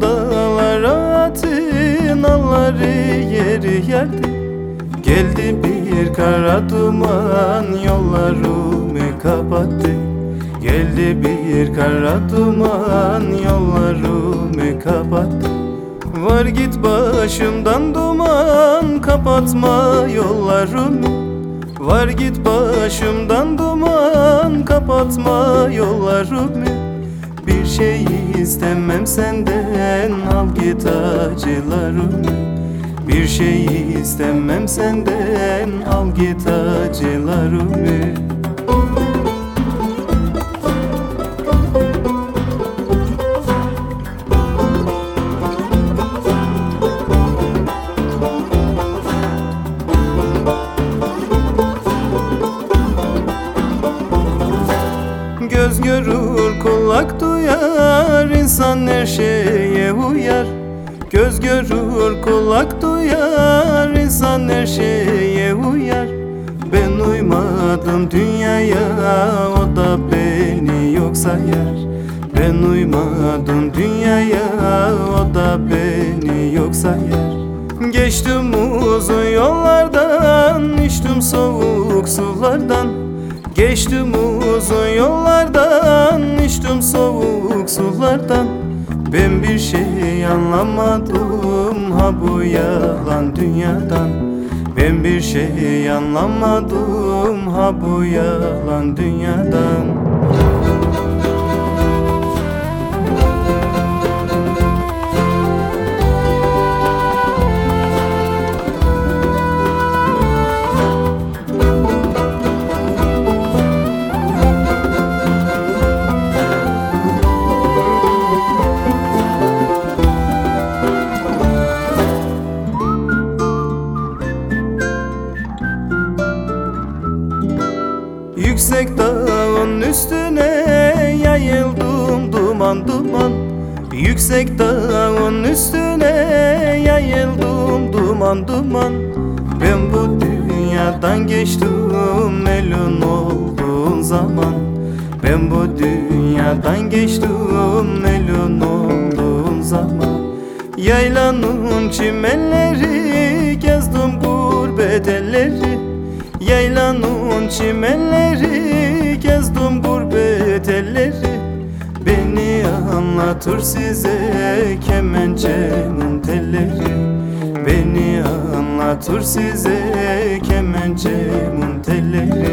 dağlara atinaları yeri yerdi Geldi bir kara duman yollarımı kapattı. Geldi bir kara duman yollarımı kapattı. Var git başımdan duman kapatma yollarımı. Var git başımdan duman kapatma yollarımı Bir şey istemem senden. Al git acılarımı Bir şey istemem senden. Al git acılarımı Göz görür kulak duyar insan her şeye uyar. Göz görür kulak duyar. İnsan her şeye uyar. Ben uymadım dünyaya o da beni yok sayar. Ben uymadım dünyaya o da beni yok sayar. Geçtim uzun yollardan içtim soğuk sulardan Geçtim uzun yollardan içtim soğuk sulardan. Ben bir şey anlamadım ha bu yalan dünyadan. Ben bir şey anlamadım ha bu yalan dünyadan Yüksek dağın üstüne yayıldım duman duman. Yüksek dağın üstüne yayıldım duman duman. Ben bu dünyadan geçtim elin olduğun zaman. Ben bu dünyadan geçtim elin olduğun zaman. Yaylanın çimenleri gezdim gurbet elleri. Yaylanın çimenleri anlatır size kemençenin telleri. Beni anlatır size kemençenin telleri